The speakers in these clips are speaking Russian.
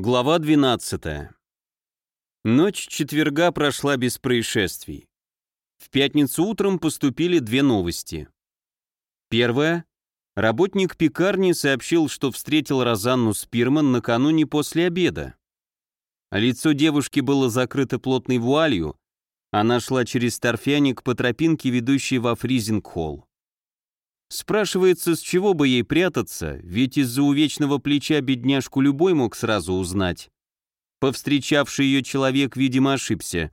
Глава 12. Ночь четверга прошла без происшествий. В пятницу утром поступили две новости. Первая. Работник пекарни сообщил, что встретил Розанну Спирман накануне после обеда. Лицо девушки было закрыто плотной вуалью, она шла через торфяник по тропинке, ведущей во фризинг-холл. Спрашивается, с чего бы ей прятаться, ведь из-за увечного плеча бедняжку любой мог сразу узнать. Повстречавший ее человек, видимо, ошибся.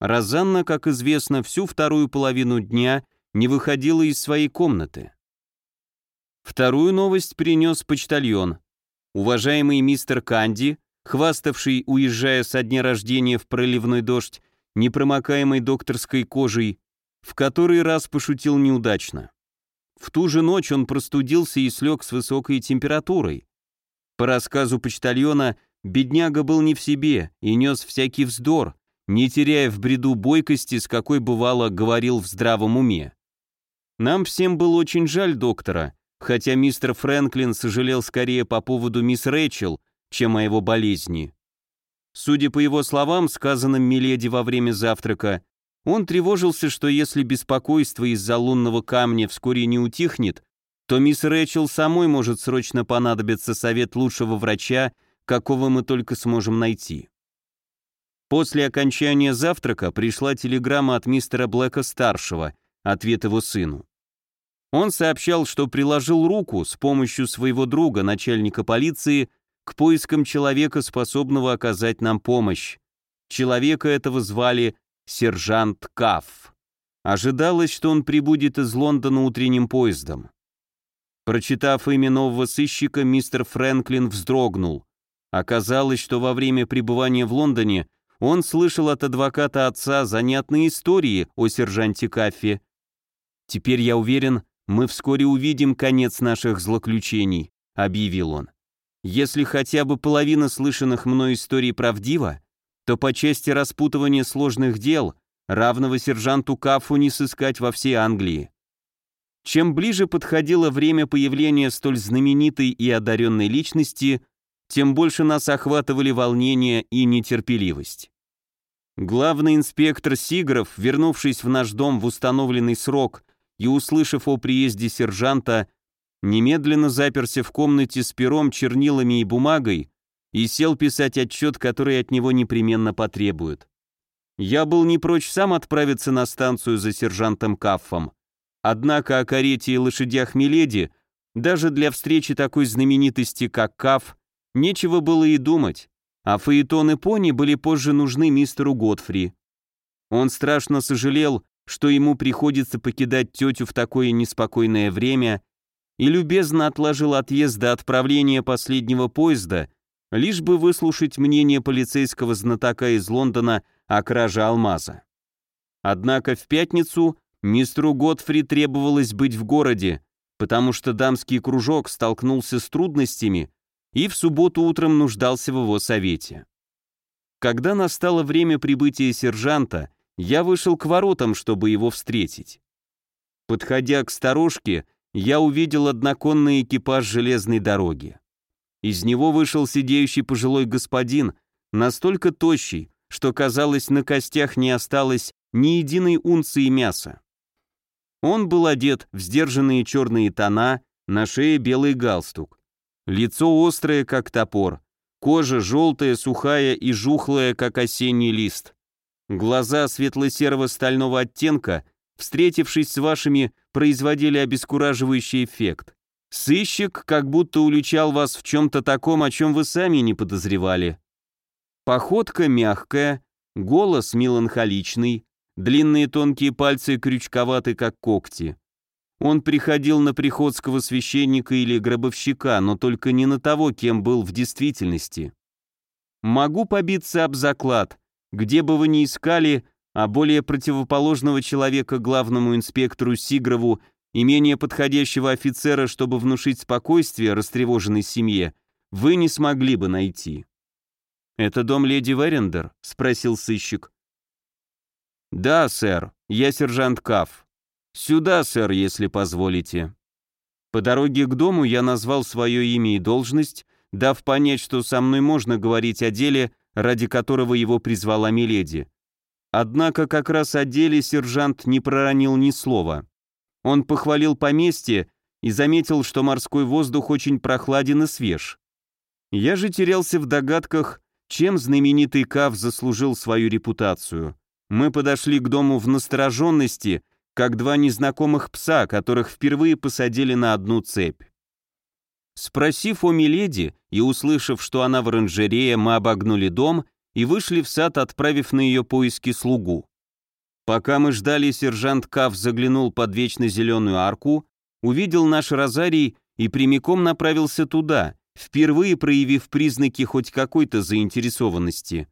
Розанна, как известно, всю вторую половину дня не выходила из своей комнаты. Вторую новость принес почтальон. Уважаемый мистер Канди, хваставший, уезжая со дня рождения в проливной дождь, непромокаемой докторской кожей, в который раз пошутил неудачно. В ту же ночь он простудился и слег с высокой температурой. По рассказу почтальона, бедняга был не в себе и нес всякий вздор, не теряя в бреду бойкости, с какой бывало говорил в здравом уме. Нам всем было очень жаль доктора, хотя мистер Фрэнклин сожалел скорее по поводу мисс Рэйчел, чем о его болезни. Судя по его словам, сказанным Миледи во время завтрака, он тревожился, что если беспокойство из-за лунного камня вскоре не утихнет, то мисс Рэчел самой может срочно понадобиться совет лучшего врача, какого мы только сможем найти. После окончания завтрака пришла телеграмма от мистера Блэка-старшего, ответ его сыну. Он сообщал, что приложил руку с помощью своего друга, начальника полиции, к поискам человека, способного оказать нам помощь. Человека этого звали сержант Кафф. Ожидалось, что он прибудет из Лондона утренним поездом. Прочитав имя нового сыщика, мистер Фрэнклин вздрогнул. Оказалось, что во время пребывания в Лондоне он слышал от адвоката отца занятные истории о сержанте Каффе. «Теперь я уверен, мы вскоре увидим конец наших злоключений», — объявил он. «Если хотя бы половина слышанных мной историй правдива, то по части распутывания сложных дел равного сержанту Кафу не сыскать во всей Англии. Чем ближе подходило время появления столь знаменитой и одаренной личности, тем больше нас охватывали волнение и нетерпеливость. Главный инспектор Сигров, вернувшись в наш дом в установленный срок и услышав о приезде сержанта, немедленно заперся в комнате с пером, чернилами и бумагой, и сел писать отчет, который от него непременно потребуют. Я был не прочь сам отправиться на станцию за сержантом Каффом, однако о карете и лошадях Миледи даже для встречи такой знаменитости, как Каф, нечего было и думать, а Фаэтон и Пони были позже нужны мистеру Годфри. Он страшно сожалел, что ему приходится покидать тетю в такое неспокойное время, и любезно отложил отъезд до отправления последнего поезда, лишь бы выслушать мнение полицейского знатока из Лондона о краже алмаза. Однако в пятницу мистеру Готфри требовалось быть в городе, потому что дамский кружок столкнулся с трудностями и в субботу утром нуждался в его совете. Когда настало время прибытия сержанта, я вышел к воротам, чтобы его встретить. Подходя к сторожке, я увидел одноконный экипаж железной дороги. Из него вышел сидеющий пожилой господин, настолько тощий, что, казалось, на костях не осталось ни единой унции мяса. Он был одет в сдержанные черные тона, на шее белый галстук. Лицо острое, как топор, кожа желтая, сухая и жухлая, как осенний лист. Глаза светло-серого стального оттенка, встретившись с вашими, производили обескураживающий эффект. Сыщик как будто уличал вас в чем-то таком, о чем вы сами не подозревали. Походка мягкая, голос меланхоличный, длинные тонкие пальцы крючковаты, как когти. Он приходил на приходского священника или гробовщика, но только не на того, кем был в действительности. Могу побиться об заклад, где бы вы ни искали, а более противоположного человека главному инспектору Сигрову и менее подходящего офицера, чтобы внушить спокойствие растревоженной семье, вы не смогли бы найти. «Это дом леди Верендер?» — спросил сыщик. «Да, сэр, я сержант Каф. Сюда, сэр, если позволите». По дороге к дому я назвал свое имя и должность, дав понять, что со мной можно говорить о деле, ради которого его призвала Миледи. Однако как раз о деле сержант не проронил ни слова. Он похвалил поместье и заметил, что морской воздух очень прохладен и свеж. Я же терялся в догадках, чем знаменитый Кав заслужил свою репутацию. Мы подошли к дому в настороженности, как два незнакомых пса, которых впервые посадили на одну цепь. Спросив о Миледи и услышав, что она в оранжерее, мы обогнули дом и вышли в сад, отправив на ее поиски слугу. Пока мы ждали, сержант Кав заглянул под вечно зеленую арку, увидел наш розарий и прямиком направился туда, впервые проявив признаки хоть какой-то заинтересованности.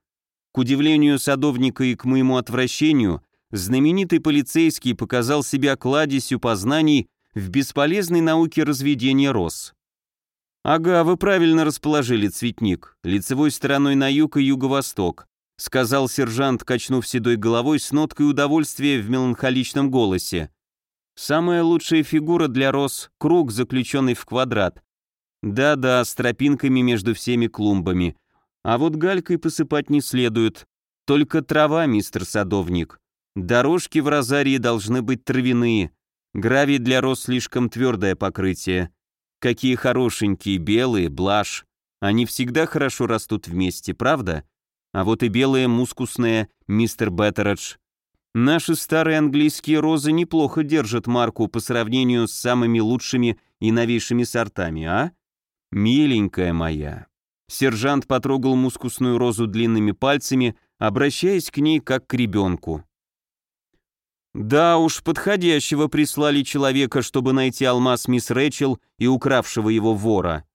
К удивлению садовника и к моему отвращению, знаменитый полицейский показал себя кладезью познаний в бесполезной науке разведения роз. «Ага, вы правильно расположили цветник, лицевой стороной на юг и юго-восток», сказал сержант, качнув седой головой с ноткой удовольствия в меланхоличном голосе. «Самая лучшая фигура для роз — круг, заключенный в квадрат. Да-да, с тропинками между всеми клумбами. А вот галькой посыпать не следует. Только трава, мистер садовник. Дорожки в розарии должны быть травяные. Гравий для роз слишком твердое покрытие. Какие хорошенькие, белые, блаш. Они всегда хорошо растут вместе, правда? А вот и белые мускусные, мистер Беттередж. Наши старые английские розы неплохо держат марку по сравнению с самыми лучшими и новейшими сортами, а? Миленькая моя. Сержант потрогал мускусную розу длинными пальцами, обращаясь к ней как к ребенку. Да уж, подходящего прислали человека, чтобы найти алмаз мисс Рэчел и укравшего его вора.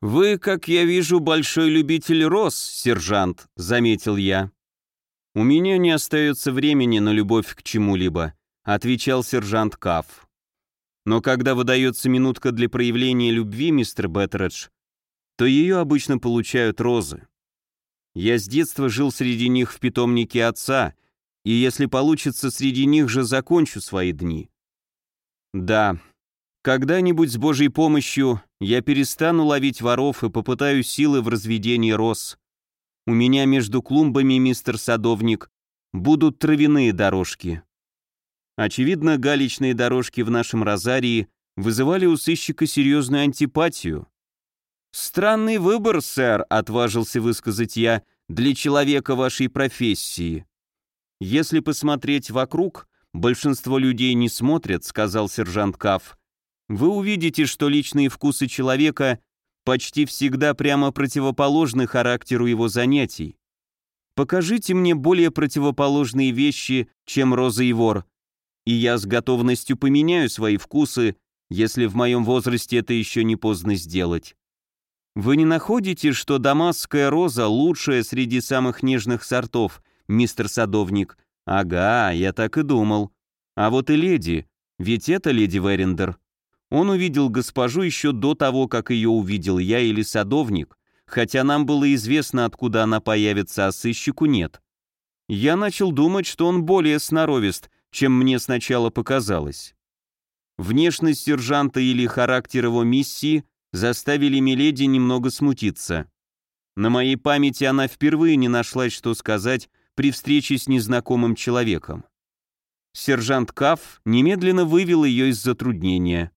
«Вы, как я вижу, большой любитель роз, сержант», — заметил я. «У меня не остается времени на любовь к чему-либо», — отвечал сержант Кафф. «Но когда выдается минутка для проявления любви, мистер Беттередж, то ее обычно получают розы. Я с детства жил среди них в питомнике отца — и если получится, среди них же закончу свои дни. Да, когда-нибудь с Божьей помощью я перестану ловить воров и попытаю силы в разведении роз. У меня между клумбами, мистер садовник, будут травяные дорожки. Очевидно, галечные дорожки в нашем розарии вызывали у сыщика серьезную антипатию. «Странный выбор, сэр», — отважился высказать я, — «для человека вашей профессии». «Если посмотреть вокруг, большинство людей не смотрят», — сказал сержант Каф. «Вы увидите, что личные вкусы человека почти всегда прямо противоположны характеру его занятий. Покажите мне более противоположные вещи, чем роза и вор, и я с готовностью поменяю свои вкусы, если в моем возрасте это еще не поздно сделать. Вы не находите, что дамасская роза лучшая среди самых нежных сортов, мистер садовник. Ага, я так и думал. А вот и леди, ведь это леди Верендер. Он увидел госпожу еще до того, как ее увидел я или садовник, хотя нам было известно, откуда она появится, а сыщику нет. Я начал думать, что он более сноровист, чем мне сначала показалось. Внешность сержанта или характер его миссии заставили Миледи немного смутиться. На моей памяти она впервые не нашлась, что сказать при встрече с незнакомым человеком. Сержант Каф немедленно вывел ее из затруднения.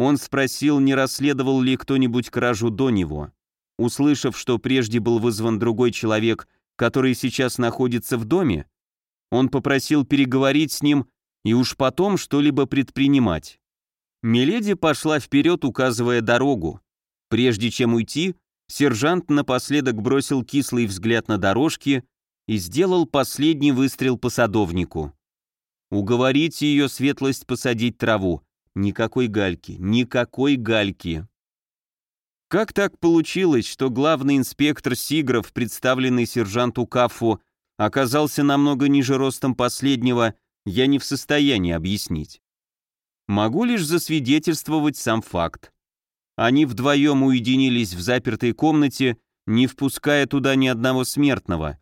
Он спросил, не расследовал ли кто-нибудь кражу до него. Услышав, что прежде был вызван другой человек, который сейчас находится в доме, он попросил переговорить с ним и уж потом что-либо предпринимать. Миледи пошла вперед, указывая дорогу. Прежде чем уйти, сержант напоследок бросил кислый взгляд на дорожки и сделал последний выстрел по садовнику. Уговорите ее светлость посадить траву. Никакой гальки, никакой гальки. Как так получилось, что главный инспектор Сигров, представленный сержанту Кафу, оказался намного ниже ростом последнего, я не в состоянии объяснить. Могу лишь засвидетельствовать сам факт. Они вдвоем уединились в запертой комнате, не впуская туда ни одного смертного.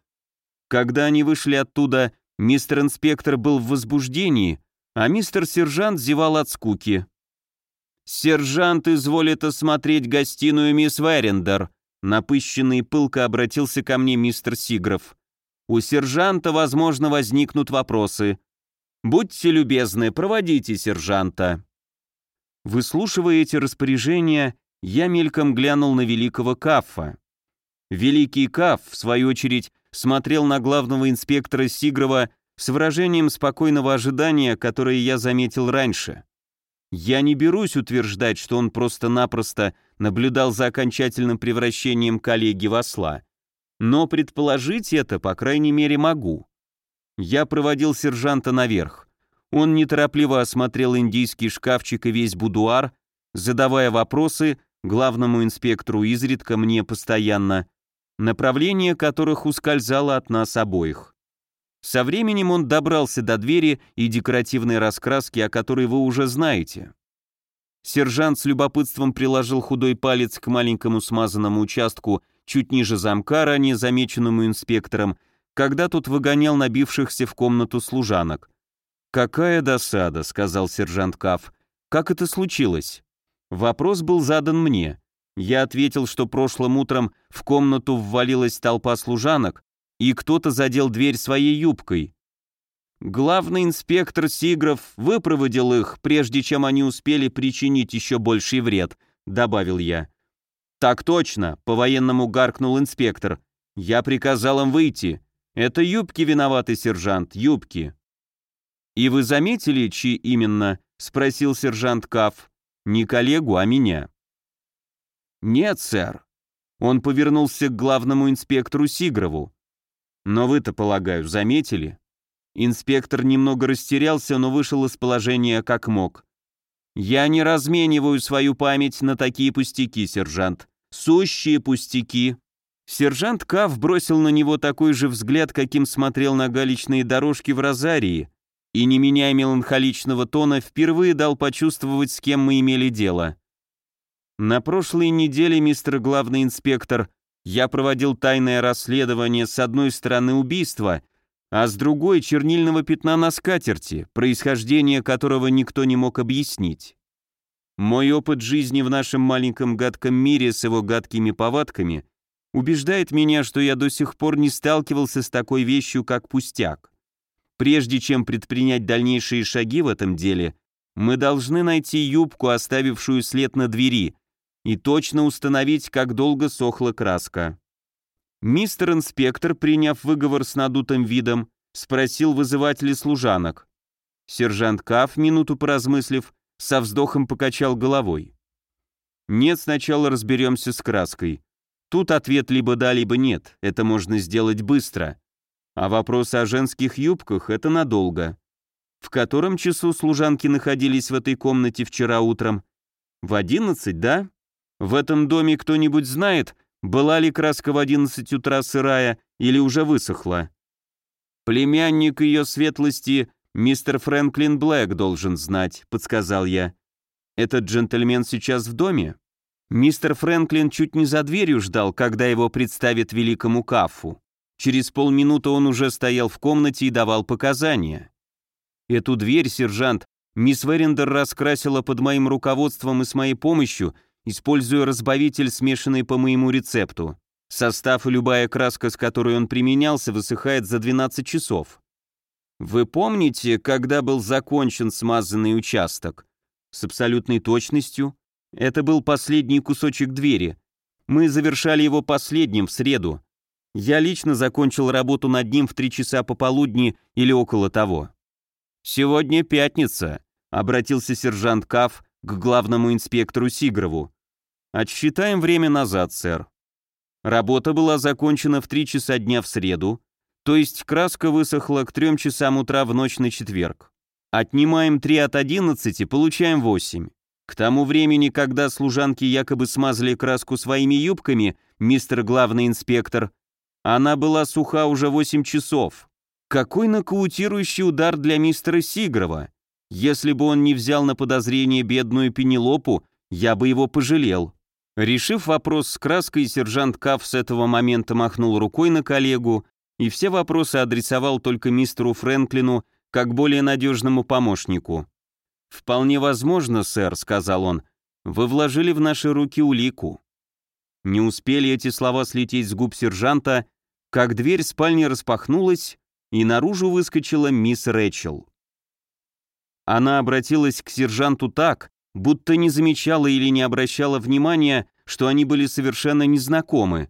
Когда они вышли оттуда, мистер инспектор был в возбуждении, а мистер сержант зевал от скуки. «Сержант изволит осмотреть гостиную мисс Верендер», Напыщенный пылко обратился ко мне мистер Сигров. У сержанта, возможно, возникнут вопросы. Будьте любезны, проводите сержанта. Выслушивая эти распоряжения, я мельком глянул на великого Каффа. Великий Каф, в свою очередь, смотрел на главного инспектора Сигрова с выражением спокойного ожидания, которое я заметил раньше. Я не берусь утверждать, что он просто-напросто наблюдал за окончательным превращением коллеги в осла. Но предположить это, по крайней мере, могу. Я проводил сержанта наверх. Он неторопливо осмотрел индийский шкафчик и весь будуар, задавая вопросы главному инспектору изредка мне постоянно, направление которых ускользало от нас обоих. Со временем он добрался до двери и декоративной раскраски, о которой вы уже знаете. Сержант с любопытством приложил худой палец к маленькому смазанному участку чуть ниже замка, ранее замеченному инспектором, когда тот выгонял набившихся в комнату служанок. «Какая досада», — сказал сержант Каф. «Как это случилось?» Вопрос был задан мне. Я ответил, что прошлым утром в комнату ввалилась толпа служанок, и кто-то задел дверь своей юбкой. Главный инспектор Сигров выпроводил их, прежде чем они успели причинить еще больший вред, добавил я. Так точно, по-военному гаркнул инспектор. Я приказал им выйти. Это юбки виноваты, сержант, юбки. И вы заметили, чьи именно? спросил сержант Каф. Не коллегу, а меня. «Нет, сэр». Он повернулся к главному инспектору Сигрову. «Но вы-то, полагаю, заметили?» Инспектор немного растерялся, но вышел из положения как мог. «Я не размениваю свою память на такие пустяки, сержант. Сущие пустяки». Сержант Кав бросил на него такой же взгляд, каким смотрел на галечные дорожки в Розарии, и, не меняя меланхоличного тона, впервые дал почувствовать, с кем мы имели дело. На прошлой неделе, мистер главный инспектор, я проводил тайное расследование с одной стороны убийства, а с другой чернильного пятна на скатерти, происхождение которого никто не мог объяснить. Мой опыт жизни в нашем маленьком гадком мире с его гадкими повадками убеждает меня, что я до сих пор не сталкивался с такой вещью, как пустяк. Прежде чем предпринять дальнейшие шаги в этом деле, мы должны найти юбку, оставившую след на двери, и точно установить, как долго сохла краска. Мистер инспектор, приняв выговор с надутым видом, спросил, вызывать ли служанок. Сержант Каф, минуту поразмыслив, со вздохом покачал головой. «Нет, сначала разберемся с краской. Тут ответ либо да, либо нет, это можно сделать быстро. А вопрос о женских юбках — это надолго. В котором часу служанки находились в этой комнате вчера утром? В одиннадцать, да? В этом доме кто-нибудь знает, была ли краска в 11 утра сырая или уже высохла? Племянник ее светлости, мистер Фрэнклин Блэк, должен знать, подсказал я. Этот джентльмен сейчас в доме? Мистер Фрэнклин чуть не за дверью ждал, когда его представят великому Кафу. Через полминуты он уже стоял в комнате и давал показания. Эту дверь, сержант, мисс Верендер раскрасила под моим руководством и с моей помощью – используя разбавитель, смешанный по моему рецепту. Состав и любая краска, с которой он применялся, высыхает за 12 часов. Вы помните, когда был закончен смазанный участок? С абсолютной точностью. Это был последний кусочек двери. Мы завершали его последним в среду. Я лично закончил работу над ним в 3 часа пополудни или около того. «Сегодня пятница», — обратился сержант Каф к главному инспектору Сигрову. Отсчитаем время назад, сэр. Работа была закончена в 3 часа дня в среду, то есть краска высохла к 3 часам утра в ночь на четверг. Отнимаем 3 от 11, получаем 8. К тому времени, когда служанки якобы смазали краску своими юбками, мистер главный инспектор, она была суха уже 8 часов. Какой нокаутирующий удар для мистера Сигрова. Если бы он не взял на подозрение бедную Пенелопу, я бы его пожалел. Решив вопрос с краской, сержант Каф с этого момента махнул рукой на коллегу и все вопросы адресовал только мистеру Фрэнклину как более надежному помощнику. «Вполне возможно, сэр», — сказал он, — «вы вложили в наши руки улику». Не успели эти слова слететь с губ сержанта, как дверь спальни распахнулась, и наружу выскочила мисс Рэчел. Она обратилась к сержанту так, будто не замечала или не обращала внимания, что они были совершенно незнакомы.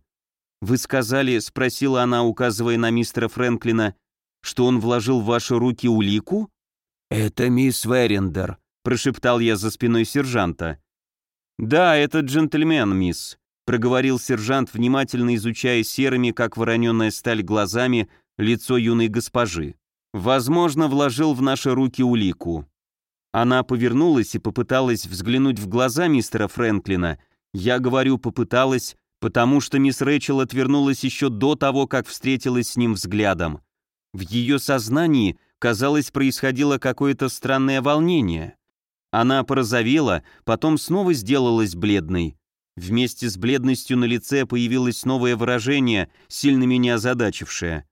«Вы сказали», — спросила она, указывая на мистера Фрэнклина, «что он вложил в ваши руки улику?» «Это мисс Верендер», — прошептал я за спиной сержанта. «Да, это джентльмен, мисс», — проговорил сержант, внимательно изучая серыми, как вороненная сталь, глазами лицо юной госпожи. «Возможно, вложил в наши руки улику». Она повернулась и попыталась взглянуть в глаза мистера Фрэнклина. Я говорю «попыталась», потому что мисс Рэчел отвернулась еще до того, как встретилась с ним взглядом. В ее сознании, казалось, происходило какое-то странное волнение. Она порозовела, потом снова сделалась бледной. Вместе с бледностью на лице появилось новое выражение, сильно меня озадачившее.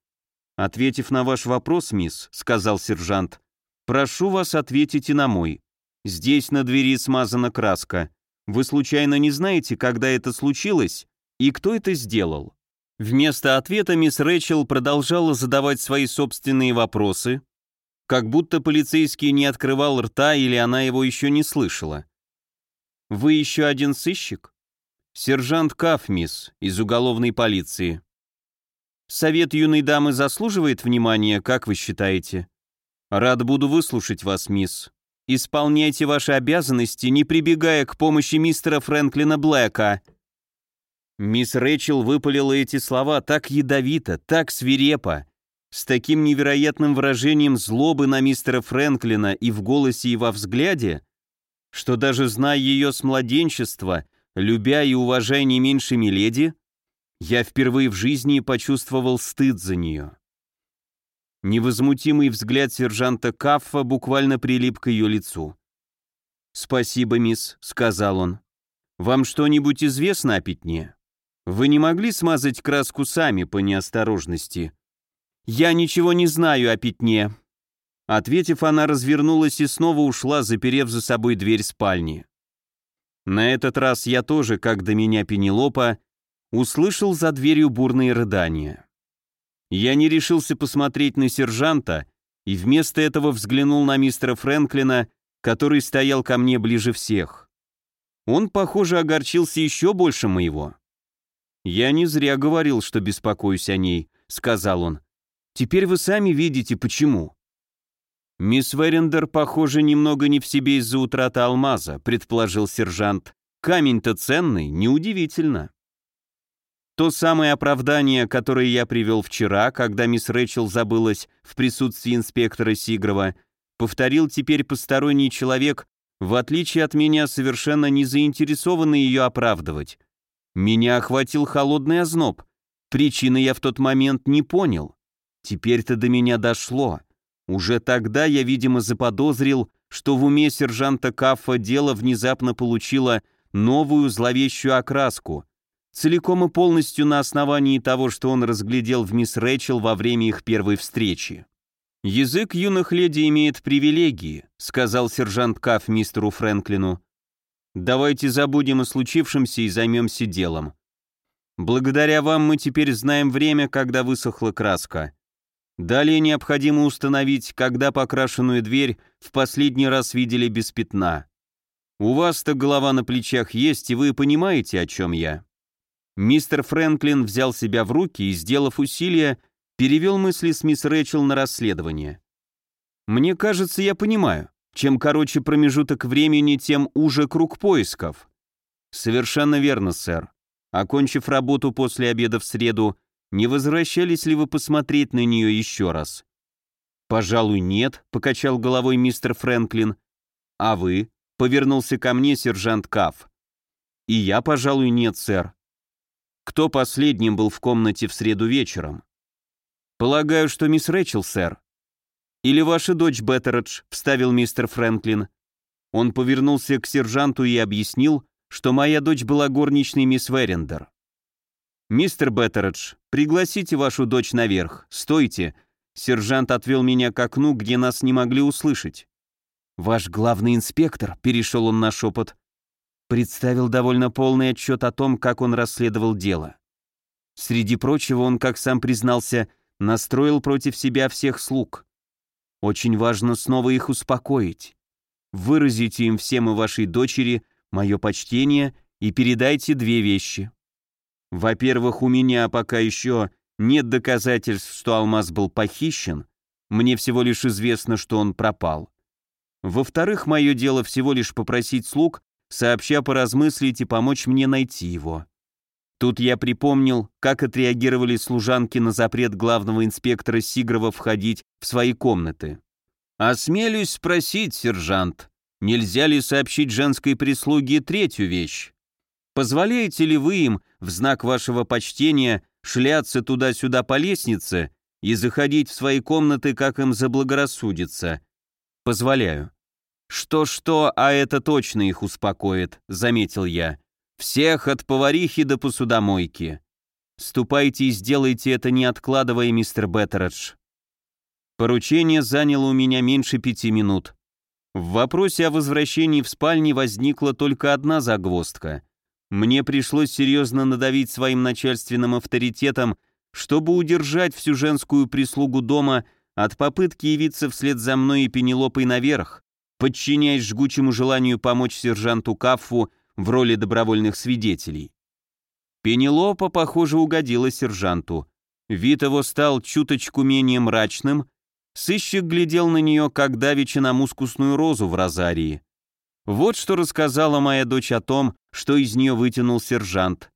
«Ответив на ваш вопрос, мисс», — сказал сержант, — «прошу вас ответить и на мой. Здесь на двери смазана краска. Вы случайно не знаете, когда это случилось и кто это сделал?» Вместо ответа мисс Рэчел продолжала задавать свои собственные вопросы, как будто полицейский не открывал рта или она его еще не слышала. «Вы еще один сыщик?» «Сержант Каф, мисс, из уголовной полиции». «Совет юной дамы заслуживает внимания, как вы считаете?» «Рад буду выслушать вас, мисс. Исполняйте ваши обязанности, не прибегая к помощи мистера Фрэнклина Блэка», Мисс Рэчел выпалила эти слова так ядовито, так свирепо, с таким невероятным выражением злобы на мистера Фрэнклина и в голосе, и во взгляде, что даже зная ее с младенчества, любя и уважая не меньше Миледи, я впервые в жизни почувствовал стыд за нее. Невозмутимый взгляд сержанта Каффа буквально прилип к ее лицу. «Спасибо, мисс», — сказал он. «Вам что-нибудь известно о пятне?» Вы не могли смазать краску сами по неосторожности? Я ничего не знаю о пятне. Ответив, она развернулась и снова ушла, заперев за собой дверь спальни. На этот раз я тоже, как до меня Пенелопа, услышал за дверью бурные рыдания. Я не решился посмотреть на сержанта и вместо этого взглянул на мистера Фрэнклина, который стоял ко мне ближе всех. Он, похоже, огорчился еще больше моего. «Я не зря говорил, что беспокоюсь о ней», — сказал он. «Теперь вы сами видите, почему». «Мисс Верендер, похоже, немного не в себе из-за утраты алмаза», — предположил сержант. «Камень-то ценный, неудивительно». То самое оправдание, которое я привел вчера, когда мисс Рэчел забылась в присутствии инспектора Сигрова, повторил теперь посторонний человек, в отличие от меня, совершенно не заинтересованный ее оправдывать. Меня охватил холодный озноб. Причины я в тот момент не понял. Теперь-то до меня дошло. Уже тогда я, видимо, заподозрил, что в уме сержанта Каффа дело внезапно получило новую зловещую окраску, целиком и полностью на основании того, что он разглядел в мисс Рэчел во время их первой встречи. «Язык юных леди имеет привилегии», — сказал сержант Кафф мистеру Фрэнклину. Давайте забудем о случившемся и займемся делом. Благодаря вам мы теперь знаем время, когда высохла краска. Далее необходимо установить, когда покрашенную дверь в последний раз видели без пятна. У вас-то голова на плечах есть, и вы понимаете, о чем я. Мистер Фрэнклин взял себя в руки и, сделав усилие, перевел мысли с мисс Рэчел на расследование. «Мне кажется, я понимаю. Чем короче промежуток времени, тем уже круг поисков. Совершенно верно, сэр. Окончив работу после обеда в среду, не возвращались ли вы посмотреть на нее еще раз? Пожалуй, нет, покачал головой мистер Фрэнклин. А вы? Повернулся ко мне сержант Каф. И я, пожалуй, нет, сэр. Кто последним был в комнате в среду вечером? Полагаю, что мисс Рэчел, сэр. «Или ваша дочь Беттередж», — вставил мистер Фрэнклин. Он повернулся к сержанту и объяснил, что моя дочь была горничной мисс Верендер. «Мистер Беттередж, пригласите вашу дочь наверх. Стойте!» Сержант отвел меня к окну, где нас не могли услышать. «Ваш главный инспектор», — перешел он на шепот. Представил довольно полный отчет о том, как он расследовал дело. Среди прочего, он, как сам признался, настроил против себя всех слуг. Очень важно снова их успокоить. Выразите им всем и вашей дочери мое почтение и передайте две вещи. Во-первых, у меня пока еще нет доказательств, что алмаз был похищен, мне всего лишь известно, что он пропал. Во-вторых, мое дело всего лишь попросить слуг, сообща поразмыслить и помочь мне найти его. Тут я припомнил, как отреагировали служанки на запрет главного инспектора Сигрова входить в свои комнаты. «Осмелюсь спросить, сержант, нельзя ли сообщить женской прислуге третью вещь? Позволяете ли вы им, в знак вашего почтения, шляться туда-сюда по лестнице и заходить в свои комнаты, как им заблагорассудится?» «Позволяю». «Что-что, а это точно их успокоит», — заметил я. «Всех от поварихи до посудомойки. Ступайте и сделайте это, не откладывая, мистер Беттередж. Поручение заняло у меня меньше пяти минут. В вопросе о возвращении в спальне возникла только одна загвоздка. Мне пришлось серьезно надавить своим начальственным авторитетом, чтобы удержать всю женскую прислугу дома от попытки явиться вслед за мной и Пенелопой наверх, подчиняясь жгучему желанию помочь сержанту Каффу в роли добровольных свидетелей. Пенелопа, похоже, угодила сержанту. Вид его стал чуточку менее мрачным, Сыщик глядел на нее, как давеча на мускусную розу в розарии. Вот что рассказала моя дочь о том, что из нее вытянул сержант.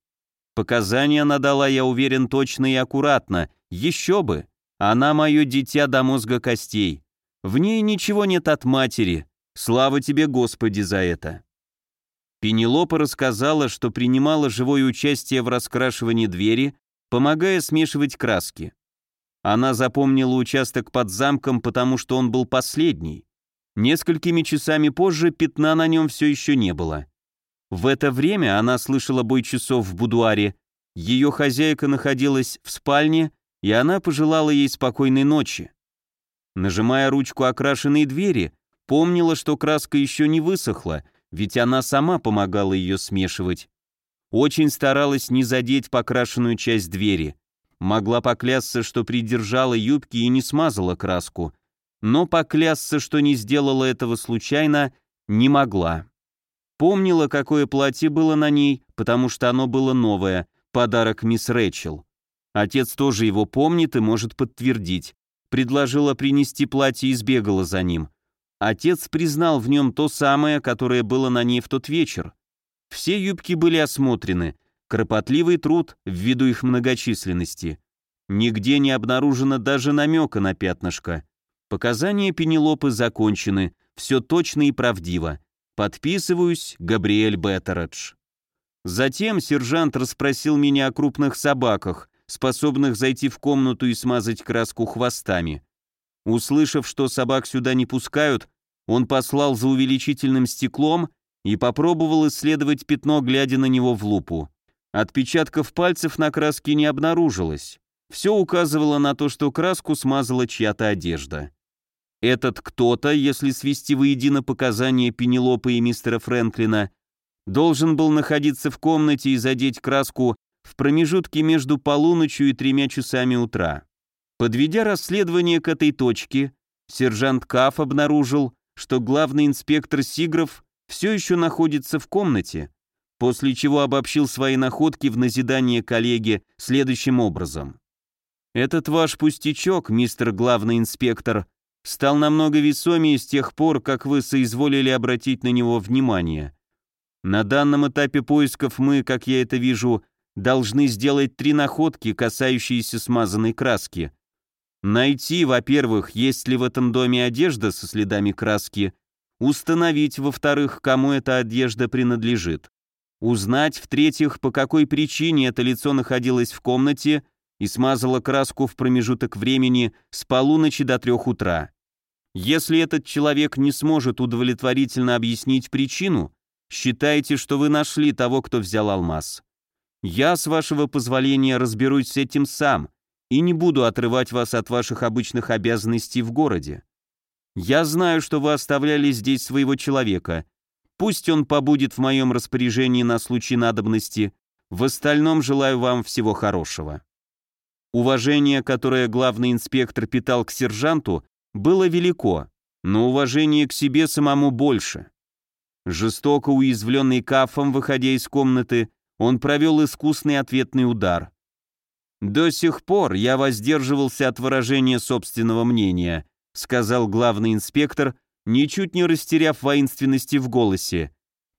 Показания она дала, я уверен, точно и аккуратно. Еще бы. Она мое дитя до мозга костей. В ней ничего нет от матери. Слава тебе, Господи, за это. Пенелопа рассказала, что принимала живое участие в раскрашивании двери, помогая смешивать краски. Она запомнила участок под замком, потому что он был последний. Несколькими часами позже пятна на нем все еще не было. В это время она слышала бой часов в будуаре, ее хозяйка находилась в спальне, и она пожелала ей спокойной ночи. Нажимая ручку окрашенной двери, помнила, что краска еще не высохла, ведь она сама помогала ее смешивать. Очень старалась не задеть покрашенную часть двери. Могла поклясться, что придержала юбки и не смазала краску, но поклясться, что не сделала этого случайно, не могла. Помнила, какое платье было на ней, потому что оно было новое, подарок мисс Рэчел. Отец тоже его помнит и может подтвердить. Предложила принести платье и сбегала за ним. Отец признал в нем то самое, которое было на ней в тот вечер. Все юбки были осмотрены, Кропотливый труд ввиду их многочисленности. Нигде не обнаружено даже намека на пятнышко. Показания Пенелопы закончены, все точно и правдиво. Подписываюсь, Габриэль Беттередж. Затем сержант расспросил меня о крупных собаках, способных зайти в комнату и смазать краску хвостами. Услышав, что собак сюда не пускают, он послал за увеличительным стеклом и попробовал исследовать пятно, глядя на него в лупу. Отпечатков пальцев на краске не обнаружилось. Все указывало на то, что краску смазала чья-то одежда. Этот кто-то, если свести воедино показания Пенелопы и мистера Фрэнклина, должен был находиться в комнате и задеть краску в промежутке между полуночью и тремя часами утра. Подведя расследование к этой точке, сержант Каф обнаружил, что главный инспектор Сигров все еще находится в комнате, после чего обобщил свои находки в назидание коллеге следующим образом. «Этот ваш пустячок, мистер главный инспектор, стал намного весомее с тех пор, как вы соизволили обратить на него внимание. На данном этапе поисков мы, как я это вижу, должны сделать три находки, касающиеся смазанной краски. Найти, во-первых, есть ли в этом доме одежда со следами краски, установить, во-вторых, кому эта одежда принадлежит. Узнать, в-третьих, по какой причине это лицо находилось в комнате и смазало краску в промежуток времени с полуночи до трех утра. Если этот человек не сможет удовлетворительно объяснить причину, считайте, что вы нашли того, кто взял алмаз. Я, с вашего позволения, разберусь с этим сам и не буду отрывать вас от ваших обычных обязанностей в городе. Я знаю, что вы оставляли здесь своего человека, Пусть он побудет в моем распоряжении на случай надобности. В остальном желаю вам всего хорошего». Уважение, которое главный инспектор питал к сержанту, было велико, но уважение к себе самому больше. Жестоко уязвленный кафом, выходя из комнаты, он провел искусный ответный удар. «До сих пор я воздерживался от выражения собственного мнения», сказал главный инспектор, ничуть не растеряв воинственности в голосе.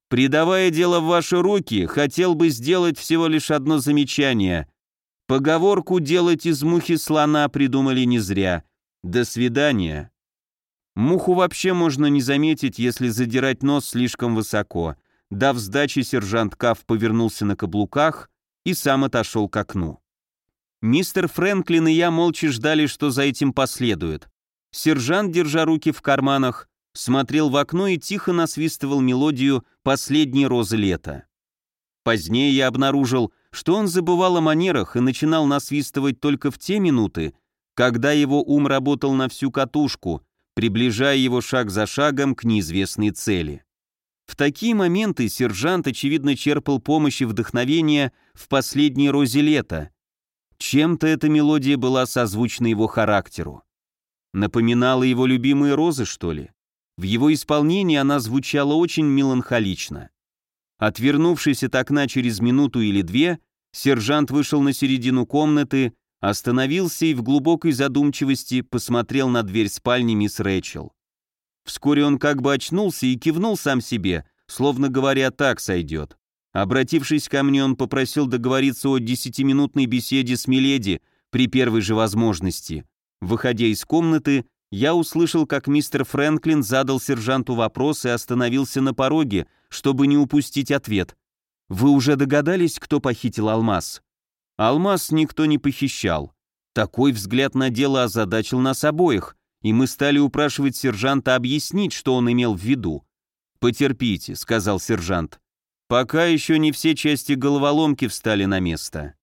«Придавая дело в ваши руки, хотел бы сделать всего лишь одно замечание. Поговорку «делать из мухи слона» придумали не зря. До свидания». Муху вообще можно не заметить, если задирать нос слишком высоко. Дав сдачи, сержант Каф повернулся на каблуках и сам отошел к окну. Мистер Фрэнклин и я молча ждали, что за этим последует. Сержант, держа руки в карманах, смотрел в окно и тихо насвистывал мелодию «Последней розы лета». Позднее я обнаружил, что он забывал о манерах и начинал насвистывать только в те минуты, когда его ум работал на всю катушку, приближая его шаг за шагом к неизвестной цели. В такие моменты сержант, очевидно, черпал помощь и вдохновение в последней розе лета, чем-то эта мелодия была созвучна его характеру. Напоминала его любимые розы, что ли? В его исполнении она звучала очень меланхолично. Отвернувшись от окна через минуту или две, сержант вышел на середину комнаты, остановился и в глубокой задумчивости посмотрел на дверь спальни мисс Рэчел. Вскоре он как бы очнулся и кивнул сам себе, словно говоря, так сойдет. Обратившись ко мне, он попросил договориться о десятиминутной беседе с Миледи при первой же возможности. Выходя из комнаты, я услышал, как мистер Фрэнклин задал сержанту вопрос и остановился на пороге, чтобы не упустить ответ. «Вы уже догадались, кто похитил алмаз?» Алмаз никто не похищал. Такой взгляд на дело озадачил нас обоих, и мы стали упрашивать сержанта объяснить, что он имел в виду. «Потерпите», — сказал сержант. Пока еще не все части головоломки встали на место.